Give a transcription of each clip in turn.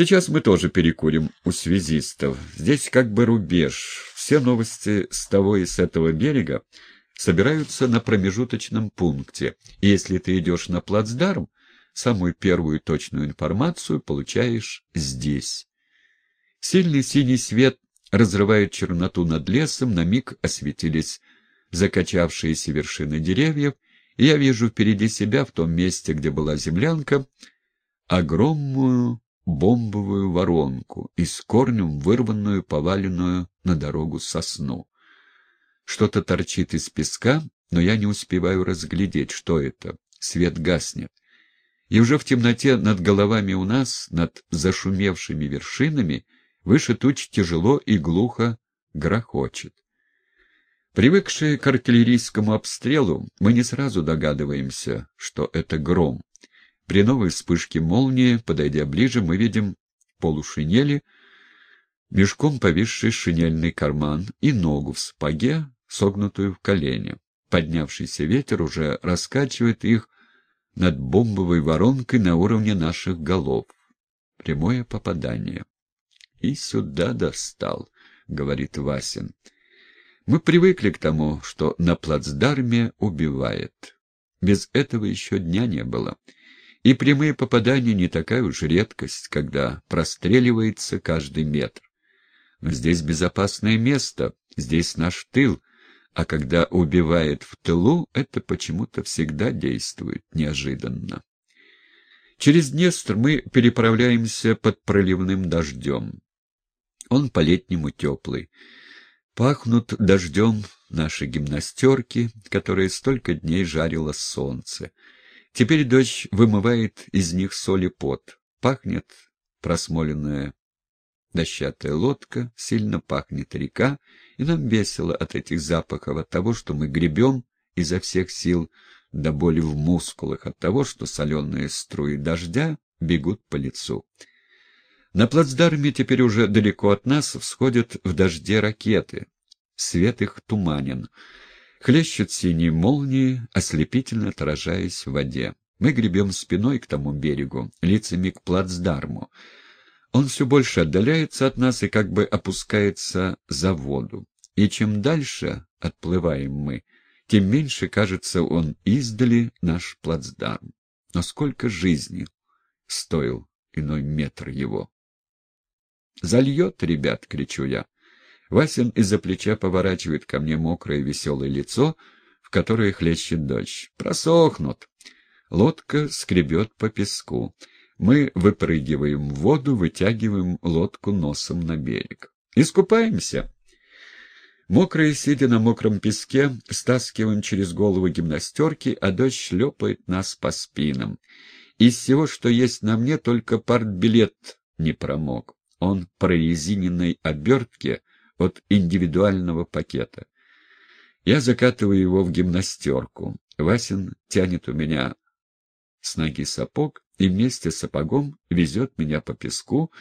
Сейчас мы тоже перекурим у связистов. Здесь как бы рубеж. Все новости с того и с этого берега собираются на промежуточном пункте. И если ты идешь на плацдарм, самую первую точную информацию получаешь здесь. Сильный синий свет разрывает черноту над лесом, на миг осветились закачавшиеся вершины деревьев, и я вижу впереди себя, в том месте, где была землянка, огромную бомбовую воронку и с корнем вырванную, поваленную на дорогу сосну. Что-то торчит из песка, но я не успеваю разглядеть, что это. Свет гаснет. И уже в темноте над головами у нас, над зашумевшими вершинами, выше туч тяжело и глухо грохочет. Привыкшие к артиллерийскому обстрелу, мы не сразу догадываемся, что это гром. При новой вспышке молнии, подойдя ближе, мы видим полушинели, мешком повисший шинельный карман и ногу в спаге, согнутую в колени. Поднявшийся ветер уже раскачивает их над бомбовой воронкой на уровне наших голов. Прямое попадание. «И сюда достал», — говорит Васин. «Мы привыкли к тому, что на плацдарме убивает. Без этого еще дня не было». И прямые попадания не такая уж редкость, когда простреливается каждый метр. Но здесь безопасное место, здесь наш тыл, а когда убивает в тылу, это почему-то всегда действует неожиданно. Через Днестр мы переправляемся под проливным дождем. Он по-летнему теплый. Пахнут дождем наши гимнастерки, которые столько дней жарило солнце. Теперь дождь вымывает из них соль и пот. Пахнет просмоленная дощатая лодка, сильно пахнет река, и нам весело от этих запахов, от того, что мы гребем изо всех сил до боли в мускулах, от того, что соленые струи дождя бегут по лицу. На плацдарме теперь уже далеко от нас всходят в дожде ракеты. Свет их туманен. Хлещут синие молнии, ослепительно отражаясь в воде. Мы гребем спиной к тому берегу, лицами к плацдарму. Он все больше отдаляется от нас и как бы опускается за воду. И чем дальше отплываем мы, тем меньше кажется он издали наш плацдарм. Но сколько жизни стоил иной метр его. «Зальет, ребят!» — кричу я. Васин из-за плеча поворачивает ко мне мокрое веселое лицо, в которое хлещет дождь. Просохнут. Лодка скребет по песку. Мы выпрыгиваем в воду, вытягиваем лодку носом на берег. Искупаемся. Мокрые, сидя на мокром песке, стаскиваем через голову гимнастерки, а дождь шлепает нас по спинам. Из всего, что есть на мне, только партбилет не промок. Он прорезиненной обертке от индивидуального пакета. Я закатываю его в гимнастерку. Васин тянет у меня с ноги сапог и вместе с сапогом везет меня по песку,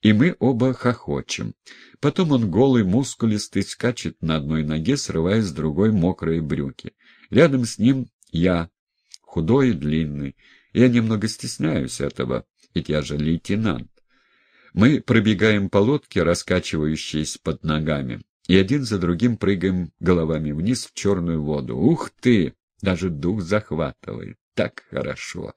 и мы оба хохочем. Потом он голый, мускулистый, скачет на одной ноге, срывая с другой мокрые брюки. Рядом с ним я, худой и длинный. Я немного стесняюсь этого, ведь я же лейтенант. Мы пробегаем по лодке, раскачивающейся под ногами, и один за другим прыгаем головами вниз в черную воду. Ух ты! Даже дух захватывает. Так хорошо.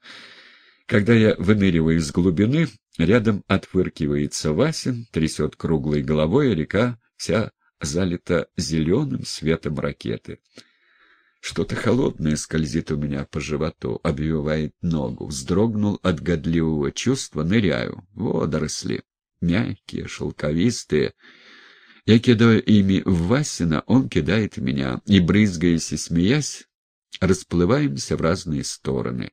Когда я выныриваю из глубины, рядом отфыркивается Васин, трясет круглой головой, а река вся залита зеленым светом ракеты. Что-то холодное скользит у меня по животу, обвивает ногу. Вздрогнул от годливого чувства, ныряю. Водоросли. Мягкие, шелковистые. Я кидаю ими в Васина, он кидает меня. И, брызгаясь и смеясь, расплываемся в разные стороны.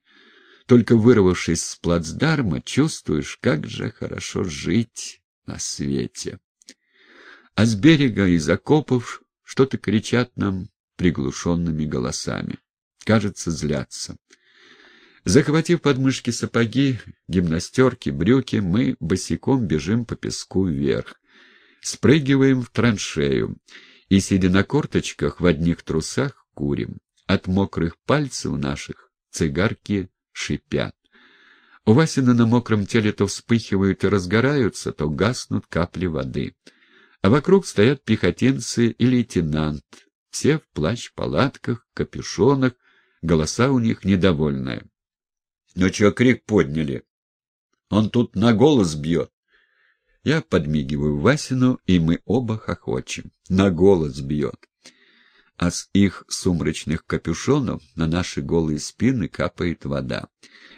Только вырвавшись с плацдарма, чувствуешь, как же хорошо жить на свете. А с берега из окопов что-то кричат нам приглушенными голосами. Кажется, злятся. Захватив подмышки сапоги, гимнастерки, брюки, мы босиком бежим по песку вверх. Спрыгиваем в траншею и, сидя на корточках, в одних трусах курим. От мокрых пальцев наших цигарки шипят. У Васина на мокром теле то вспыхивают и разгораются, то гаснут капли воды. А вокруг стоят пехотинцы и лейтенант, все в плащ-палатках, капюшонах, голоса у них недовольные. — Ну чё крик подняли? Он тут на голос бьет. Я подмигиваю Васину, и мы оба хохочем. На голос бьет. А с их сумрачных капюшонов на наши голые спины капает вода.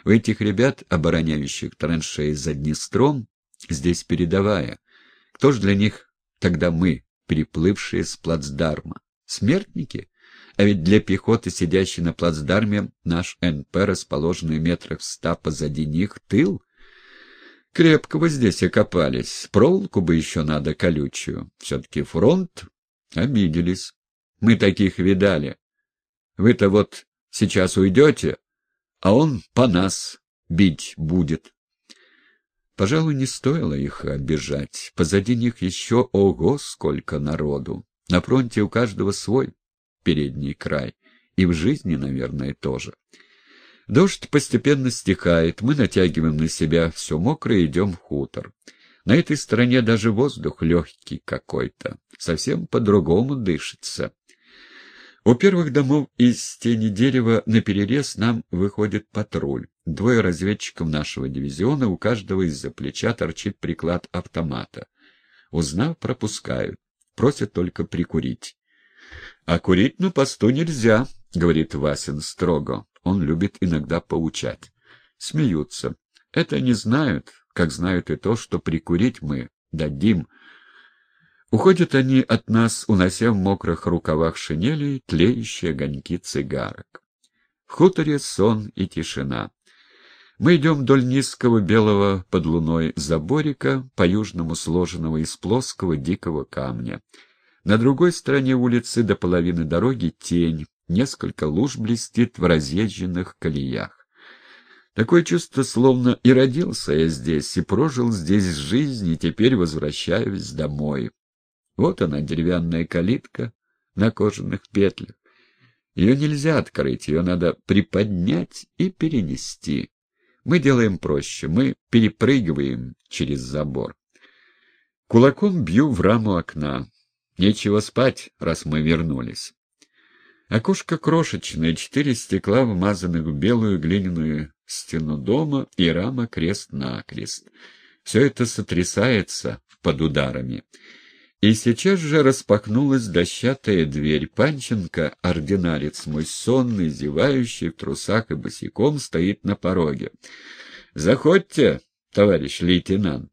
У этих ребят, обороняющих траншеи за Днестром, здесь передовая. Кто ж для них тогда мы, переплывшие с плацдарма? Смертники? А ведь для пехоты, сидящей на плацдарме, наш НП, расположенный метрах в ста позади них, тыл — Крепко вы здесь окопались. Проволоку бы еще надо колючую. Все-таки фронт. Обиделись. Мы таких видали. Вы-то вот сейчас уйдете, а он по нас бить будет. Пожалуй, не стоило их обижать. Позади них еще ого сколько народу. На фронте у каждого свой передний край. И в жизни, наверное, тоже. Дождь постепенно стихает, мы натягиваем на себя все мокрое и идем в хутор. На этой стороне даже воздух легкий какой-то, совсем по-другому дышится. У первых домов из тени дерева на перерез нам выходит патруль. Двое разведчиков нашего дивизиона, у каждого из-за плеча торчит приклад автомата. Узнав, пропускают. Просят только прикурить. — А курить на посту нельзя, — говорит Васин строго. Он любит иногда поучать. Смеются. Это не знают, как знают и то, что прикурить мы дадим. Уходят они от нас, унося в мокрых рукавах шинелей тлеющие огоньки цигарок. В хуторе сон и тишина. Мы идем вдоль низкого белого под луной заборика, по-южному сложенного из плоского дикого камня. На другой стороне улицы до половины дороги тень, Несколько луж блестит в разъезженных колеях. Такое чувство, словно и родился я здесь, и прожил здесь жизнь, и теперь возвращаюсь домой. Вот она, деревянная калитка на кожаных петлях. Ее нельзя открыть, ее надо приподнять и перенести. Мы делаем проще, мы перепрыгиваем через забор. Кулаком бью в раму окна. Нечего спать, раз мы вернулись. Окошко крошечное, четыре стекла, вмазанных в белую глиняную стену дома и рама крест-накрест. Все это сотрясается под ударами. И сейчас же распахнулась дощатая дверь. Панченко, ординарец мой сонный, зевающий, в трусах и босиком, стоит на пороге. — Заходьте, товарищ лейтенант.